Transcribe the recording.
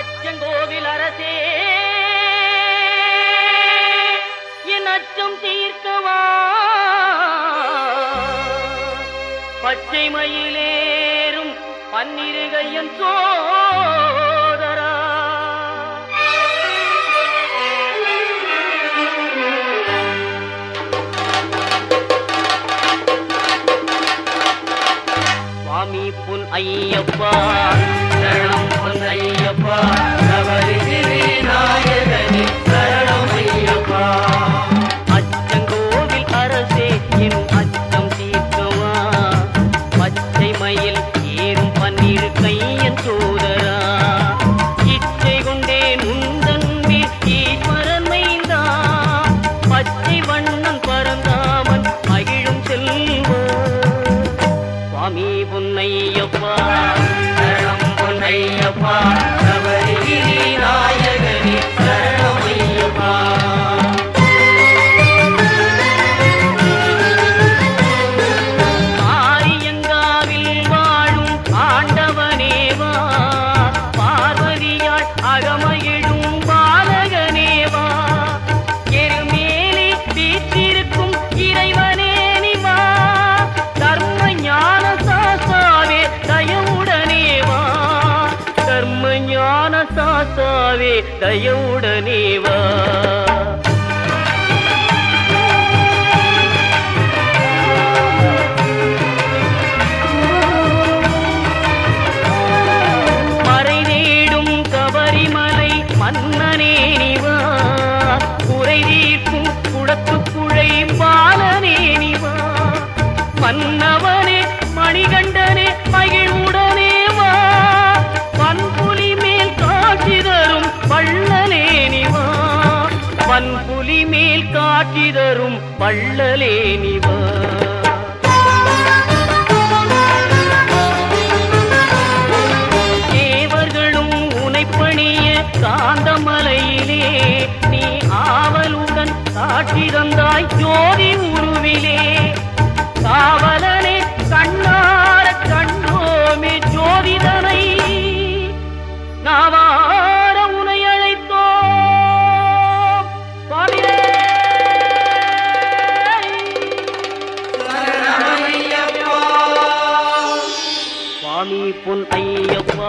ஆச்சங்கோவில் அரசே. என் அச்சம் தீர்க்கவா? பச்சை மயிலேறும் பன்னிருகையன் சோ ஐயப்பா சரணம் பொன் ஐயா சரணம் சாசாவே தயவுடனேவா மறை தேடும் மன்னனே நிவா குறை தீர்க்கும் குடத்துக்குழை பாலனே நிவா மன்னவனே மணிகண்டனே மகிழ்வுடன் காட்சி தரும் பள்ளலே நிவா. தேவர்களும் உனைப்பணிய காந்தமலையிலே நீ ஆவலுடன் காட்சி தந்தாய். ஜோதி உரு பொன் ஐயப்பா